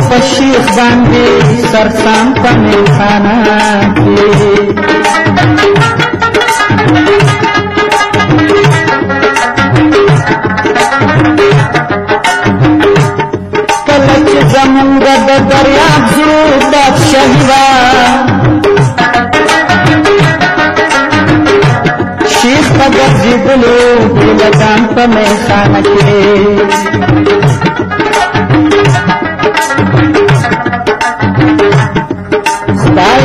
बशीर बांधे, सरसाम पने खाना कलच जमुंगद दरिया जू शहिवा। शीर्ष गजी बुलो दिल जान पने खाना के।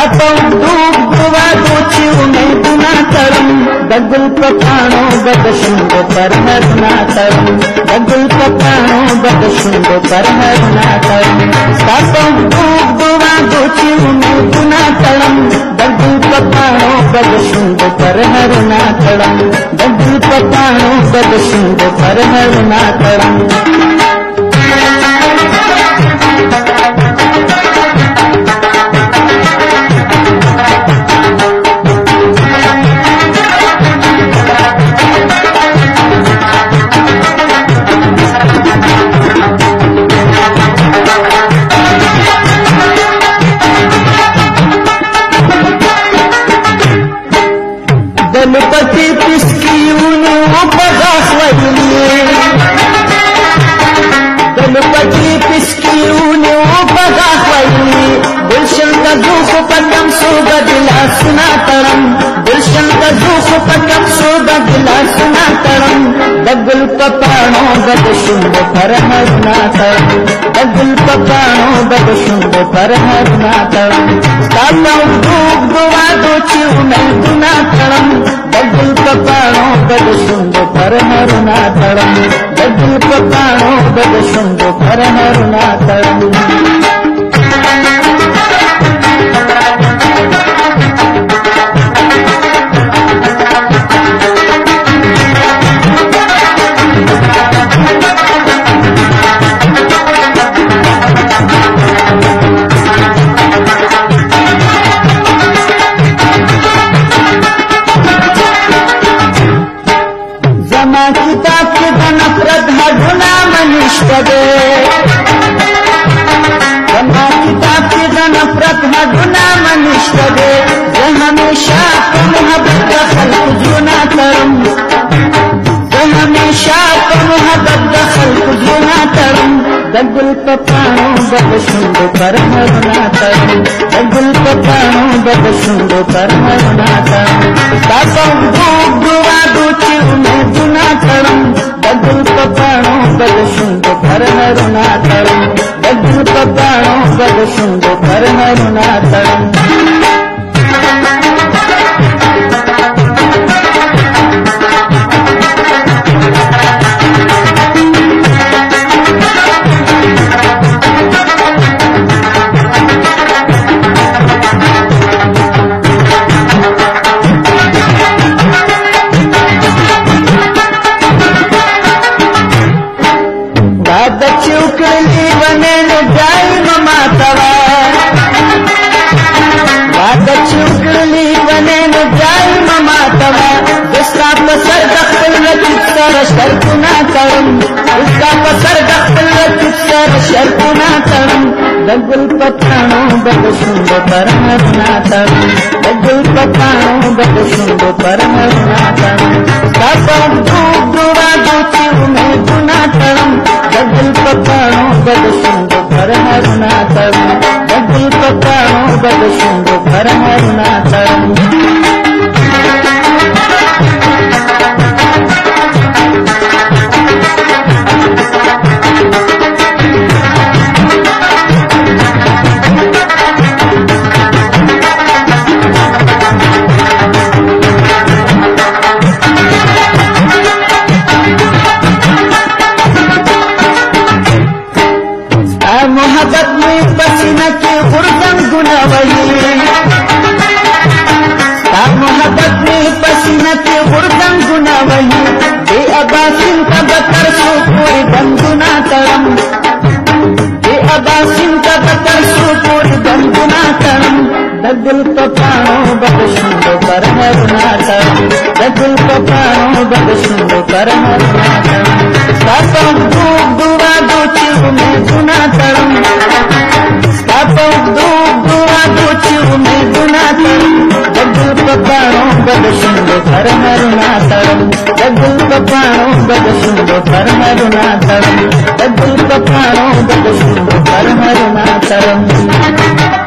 ستاتو دوب دعا دو چې امیدونه تړم د ګل په پاڼو بد شونډو پر هر نا تړم د ګل په پاڼو بد شونډو پر هر نا تړم ستاتو دوب دل پتی پسکیونو په غاښ ویلې گلشن کا زوخ په کم سو بدلا سنا تړم گلشن کا زوخ په کم سو بدلا سنا تړم دګل پپانو بد شوند پر هر نا تړم دګل پپانو بد شوند پر هر نا تړم تاسو دوب دوا دو چې مې ګنا تړم دګل پپانو بد شوند پر هر نا किताबना ढुना मनुष्यदे बना किताब के गण प्रथा ढुना मनुष्यदे ये हमेशा मोहब्बत का जुना करूँ हमेशा मोहब्बत का जुना करूँ दगुल पपाणो बद सुंदो पर हरुना करूँ दगुल पपाणो बद सुंदो पर हरुना करूँ ताकौ بد شونډو ګل پتانو بد شوند پر مرنا تړم د ګل پتانو بد شوند پر مرنا تړم تاسو دوب دورا دوچې امیدونه تړم د ګل پتانو بد شوند پر مرنا تړم د ګل پتانو बासिंदा परसो पूरी गुनगुनातम दगुल पपाणो दो चिव में गुनातम पापम धूप दुआ दो चिव में गुनातम कर हरुना तरम दगुल पपाणो बदशुंदो कर हरुना तरम दगुल पपाणो बदशुंदो कर हरुना तरम